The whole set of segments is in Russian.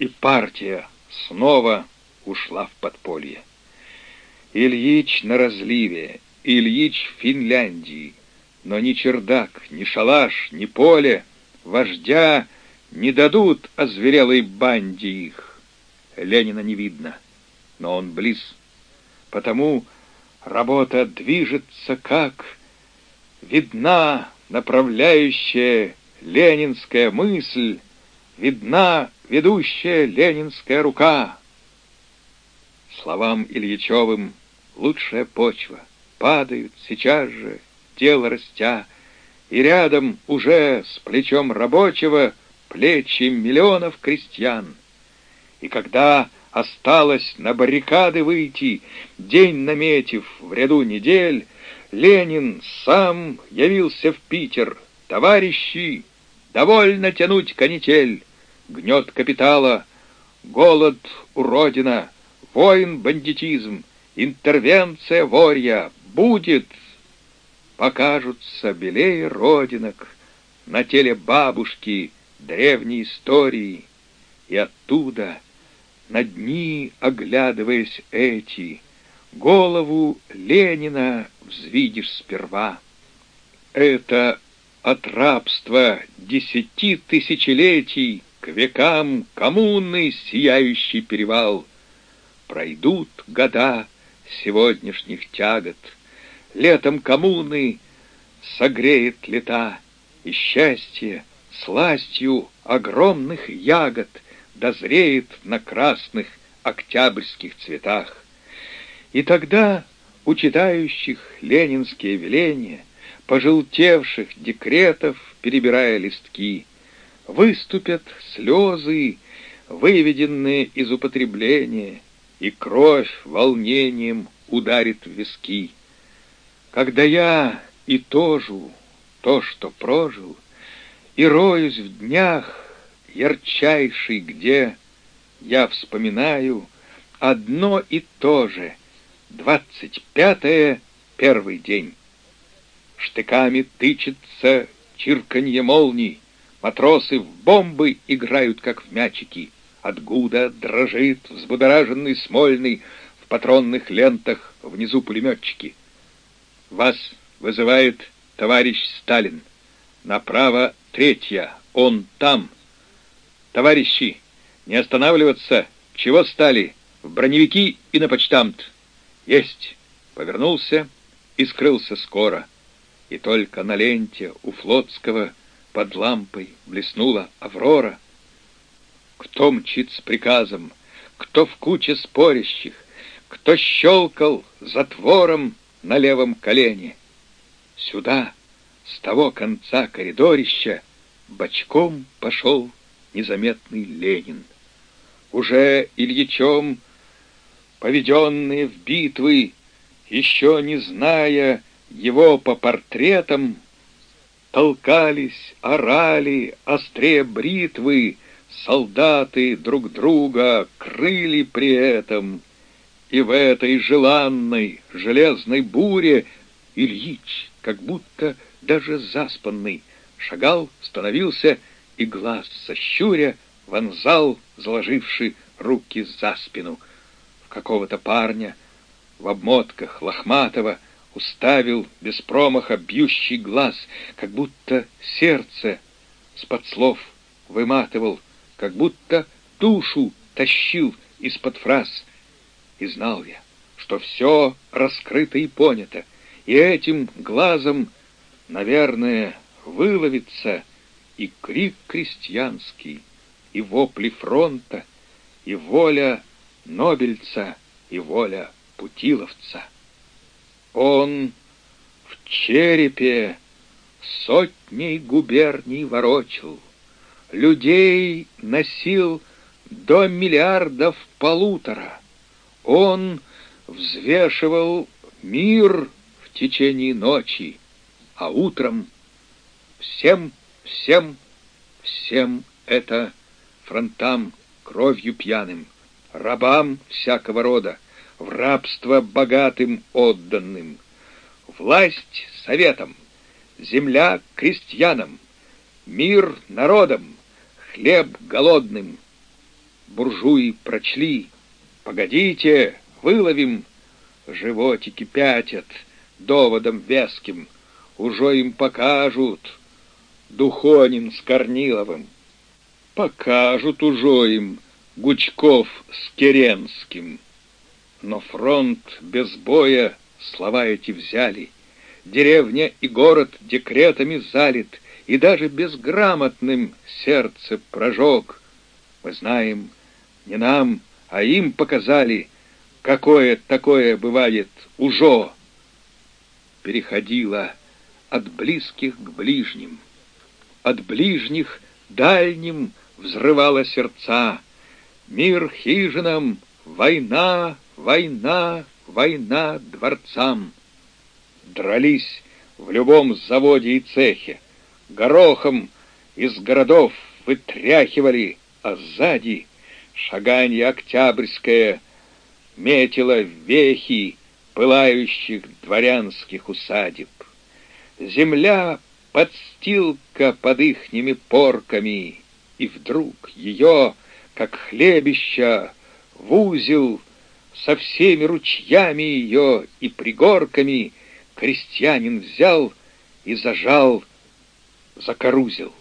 и партия снова ушла в подполье. Ильич на разливе, Ильич в Финляндии, но ни чердак, ни шалаш, ни поле вождя не дадут озверелой банде их. Ленина не видно, но он близ, потому работа движется как видна направляющая ленинская мысль, видна ведущая ленинская рука. Словам Ильичевым лучшая почва, падают сейчас же, тело растя, и рядом уже с плечом рабочего плечи миллионов крестьян. И когда осталось на баррикады выйти, день наметив в ряду недель, Ленин сам явился в Питер. Товарищи, довольно тянуть канитель. Гнет капитала, голод уродина, войн бандитизм, интервенция ворья будет. Покажутся белее родинок на теле бабушки древней истории, и оттуда, на дни оглядываясь эти, голову Ленина взвидишь сперва. Это от рабства десяти тысячелетий к векам коммуны сияющий перевал. Пройдут года сегодняшних тягот, летом коммуны согреет лета, и счастье сластью огромных ягод дозреет на красных октябрьских цветах. И тогда у читающих ленинские веления, пожелтевших декретов, перебирая листки, выступят слезы, выведенные из употребления, и кровь волнением ударит в виски. Когда я и тожу то, что прожил, и роюсь в днях ярчайший, где я вспоминаю одно и то же — Двадцать пятое — первый день. Штыками тычется чирканье молний, Матросы в бомбы играют, как в мячики. От гуда дрожит взбудораженный Смольный, В патронных лентах внизу пулеметчики. Вас вызывает товарищ Сталин. Направо третья, он там. Товарищи, не останавливаться, чего стали? В броневики и на почтамт. Есть! Повернулся и скрылся скоро. И только на ленте у Флотского под лампой блеснула Аврора. Кто мчит с приказом, кто в куче спорящих, кто щелкал затвором на левом колене. Сюда, с того конца коридорища, бочком пошел незаметный Ленин. Уже Ильичом поведенные в битвы, еще не зная его по портретам, толкались, орали, острее бритвы, солдаты друг друга крыли при этом. И в этой желанной железной буре Ильич, как будто даже заспанный, шагал, становился и глаз сощуря вонзал, заложивший руки за спину — какого-то парня в обмотках лохматого уставил без промаха бьющий глаз, как будто сердце с-под слов выматывал, как будто душу тащил из-под фраз. И знал я, что все раскрыто и понято, и этим глазом, наверное, выловится и крик крестьянский, и вопли фронта, и воля Нобельца и воля Путиловца. Он в черепе сотней губерний ворочил, людей носил до миллиардов полутора. Он взвешивал мир в течение ночи, а утром всем, всем, всем это фронтам кровью пьяным — рабам всякого рода, в рабство богатым отданным, власть советам, земля крестьянам, мир народам, хлеб голодным. буржуи прочли. Погодите, выловим. Животики пятят доводом веским. Уже им покажут. Духонин с Корниловым. Покажут уже им Гучков с Керенским. Но фронт без боя слова эти взяли. Деревня и город декретами залит, И даже безграмотным сердце прожег. Мы знаем, не нам, а им показали, Какое такое бывает ужо. Переходила от близких к ближним, От ближних дальним взрывала сердца. Мир хижинам, война, война, война дворцам. Дрались в любом заводе и цехе, горохом из городов вытряхивали, а сзади шаганье октябрьское метило вехи пылающих дворянских усадеб. Земля подстилка под ихними порками, и вдруг ее, как хлебища, в узел со всеми ручьями ее и пригорками крестьянин взял и зажал, закорузил.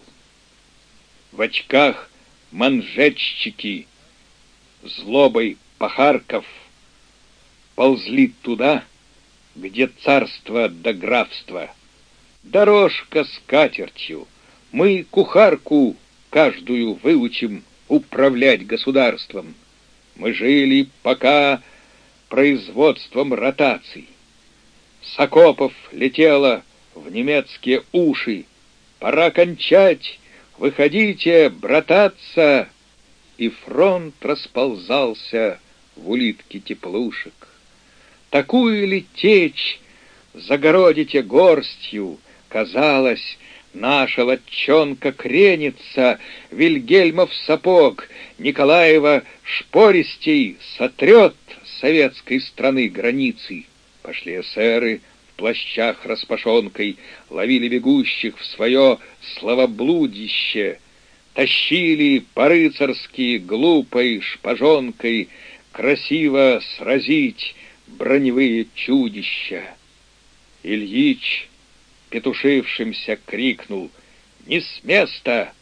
В очках манжетчики, злобой пахарков, ползли туда, где царство до графства. Дорожка с катертью, мы кухарку каждую выучим управлять государством. Мы жили пока производством ротаций. С окопов летело в немецкие уши. Пора кончать, выходите, брататься. И фронт расползался в улитке теплушек. Такую ли течь загородите горстью, казалось, Наша латчонка кренится, Вильгельмов сапог, Николаева шпористей сотрет советской страны границы. Пошли эсеры в плащах распашонкой, Ловили бегущих в свое словоблудище, Тащили по-рыцарски глупой шпажонкой Красиво сразить броневые чудища. Ильич петушившимся крикнул «Не с места!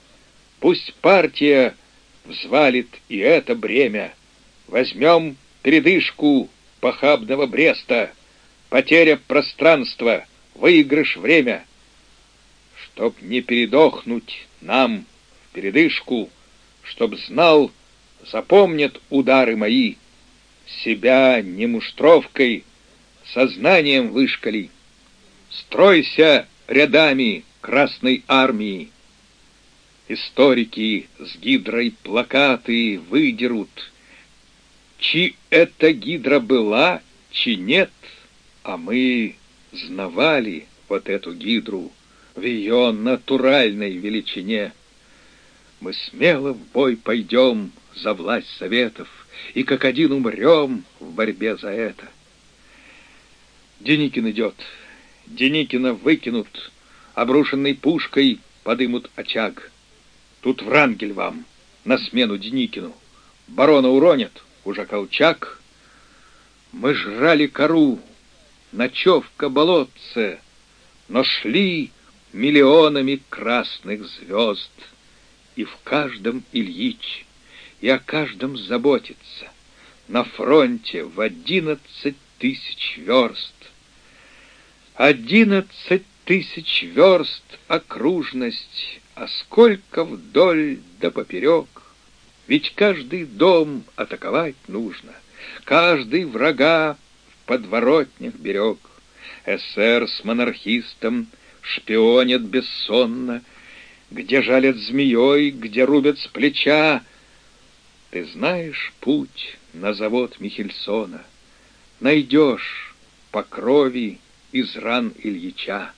Пусть партия взвалит и это бремя! Возьмем передышку похабного Бреста, потеря пространства, выигрыш время. Чтоб не передохнуть нам в передышку, чтоб знал, запомнят удары мои, себя не муштровкой, сознанием вышкали. Стройся рядами Красной Армии. Историки с гидрой плакаты выдерут. Чи это гидра была, чи нет, а мы знавали вот эту гидру в ее натуральной величине. Мы смело в бой пойдем за власть советов и как один умрем в борьбе за это. Деникин идет. Деникина выкинут, обрушенной пушкой подымут очаг. Тут Врангель вам, на смену Деникину. Барона уронят, уже колчак. Мы жрали кору, ночевка болотце, но шли миллионами красных звезд. И в каждом Ильич, и о каждом заботится. На фронте в одиннадцать тысяч верст Одиннадцать тысяч верст окружность, А сколько вдоль да поперек. Ведь каждый дом атаковать нужно, Каждый врага в подворотнях берег. СР с монархистом шпионят бессонно, Где жалят змеей, где рубят с плеча. Ты знаешь путь на завод Михельсона, Найдешь по крови из ран Ильича.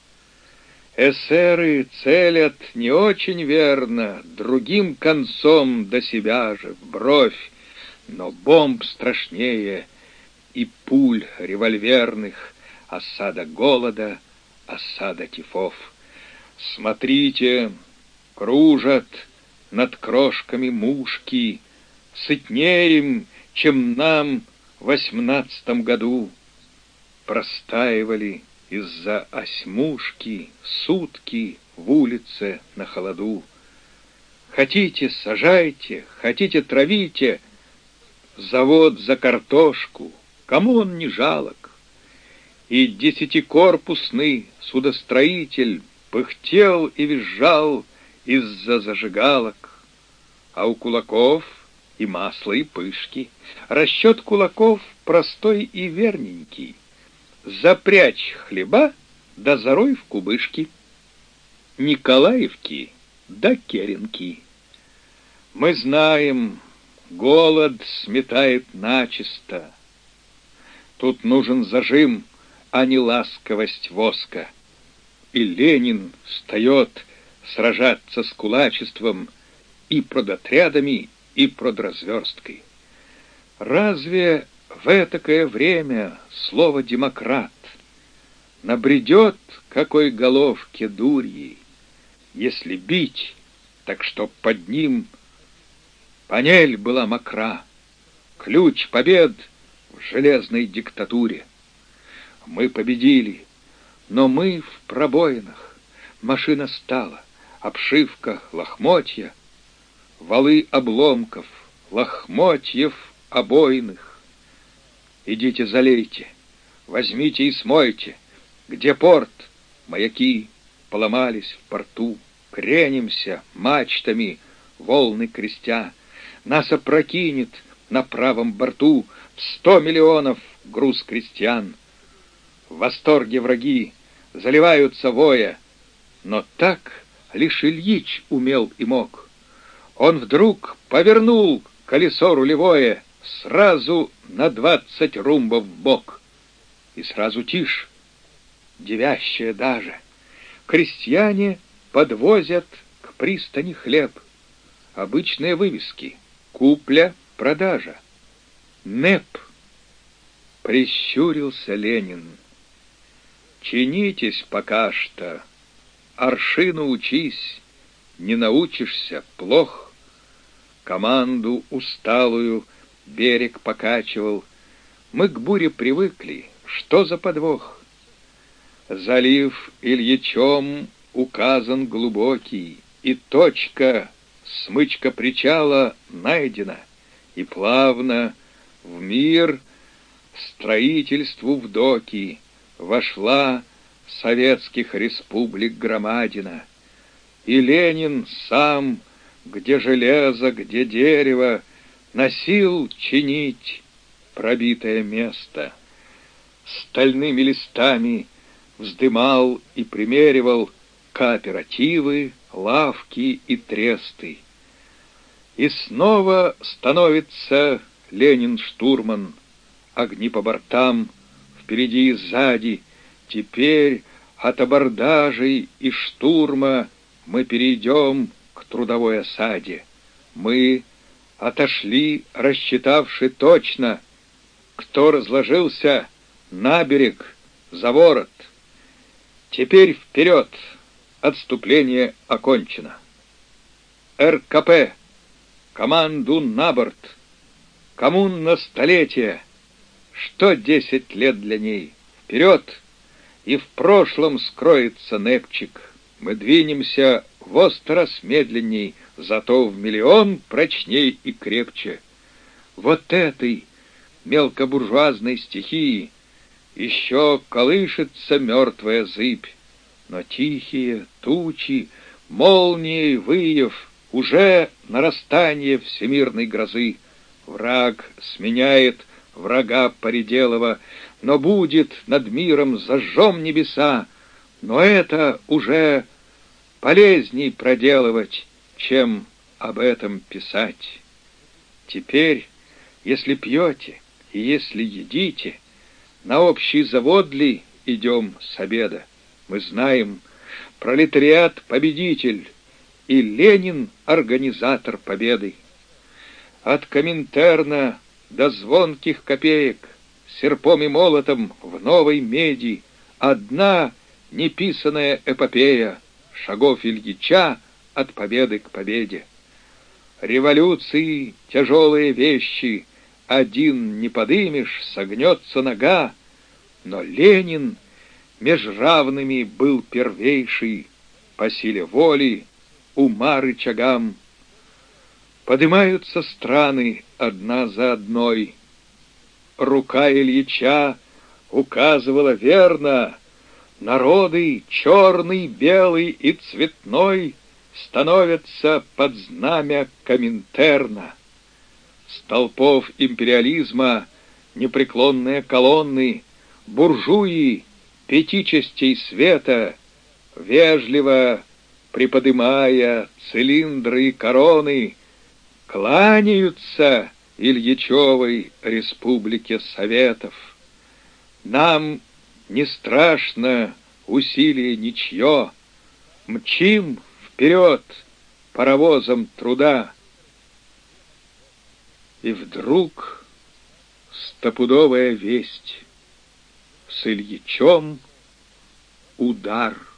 Эсеры целят не очень верно, другим концом до себя же, в бровь, но бомб страшнее и пуль револьверных, осада голода, осада тифов. Смотрите, кружат над крошками мушки, сытнеем, чем нам в восемнадцатом году. Простаивали из-за осьмушки сутки в улице на холоду. Хотите, сажайте, хотите, травите, завод за картошку, кому он не жалок. И десятикорпусный судостроитель пыхтел и визжал из-за зажигалок, а у кулаков и масло, и пышки. Расчет кулаков простой и верненький. Запрячь хлеба, да зарой в кубышки. Николаевки да Керенки. Мы знаем, голод сметает начисто. Тут нужен зажим, а не ласковость воска. И Ленин встает сражаться с кулачеством и продотрядами, и продразверсткой. Разве в этакое время слово «демократ» набредет какой головке дурьей? Если бить, так чтоб под ним панель была мокра, ключ побед в железной диктатуре. Мы победили, но мы в пробоинах. Машина стала, обшивка, лохмотья, валы обломков, лохмотьев обойных. Идите залейте, возьмите и смойте, где порт, маяки, поломались в порту, кренимся мачтами, волны крестя. Нас опрокинет на правом борту в сто миллионов груз крестьян. В восторге враги заливаются воя, но так лишь Ильич умел и мог. Он вдруг повернул колесо рулевое сразу на двадцать румбов в бок. И сразу тишь, девящая даже — Крестьяне подвозят к пристани хлеб. Обычные вывески. Купля, продажа. НЭП. Прищурился Ленин. Чинитесь пока что. Аршину учись. Не научишься, плох. Команду усталую берег покачивал. Мы к буре привыкли. Что за подвох? Залив Ильичом указан глубокий, И точка, смычка причала найдена, И плавно в мир строительству в доки Вошла советских республик громадина. И Ленин сам, где железо, где дерево, Носил чинить пробитое место. Стальными листами — вздымал и примеривал кооперативы, лавки и тресты. И снова становится Ленин-штурман, огни по бортам, впереди и сзади. Теперь от абордажей и штурма мы перейдем к трудовой осаде. Мы отошли, рассчитавши точно, кто разложился на берег, за ворот. Теперь вперед! Отступление окончено. РКП! Команду на борт! Коммуна столетия! Что десять лет для ней? Вперед! И в прошлом скроется Непчик. Мы двинемся в острос медленней, Зато в миллион прочней и крепче. Вот этой мелкобуржуазной стихии — еще колышется мертвая зыбь, но тихие тучи, молнии выев, уже нарастание всемирной грозы. Враг сменяет врага Поределова, но будет над миром зажжем небеса, но это уже полезней проделывать, чем об этом писать. Теперь, если пьете и если едите — на общий завод ли идем с обеда? Мы знаем, пролетариат — победитель, и Ленин — организатор победы. От Коминтерна до звонких копеек, серпом и молотом в новой меди, одна неписанная эпопея шагов Ильича от победы к победе. революции тяжелые вещи, один не подымешь, согнется нога, но Ленин меж равными был первейший, по силе воли, ума рычагам. Подымаются страны одна за одной. Рука Ильича указывала верно, народы черный, белый и цветной становятся под знамя Коминтерна. Столпов империализма непреклонные колонны, буржуи пяти частей света, вежливо приподымая цилиндры и короны, кланяются Ильичевой республике Советов. Нам не страшно усилие ничье, мчим вперед паровозом труда. И вдруг стопудовая весть с Ильичом удар —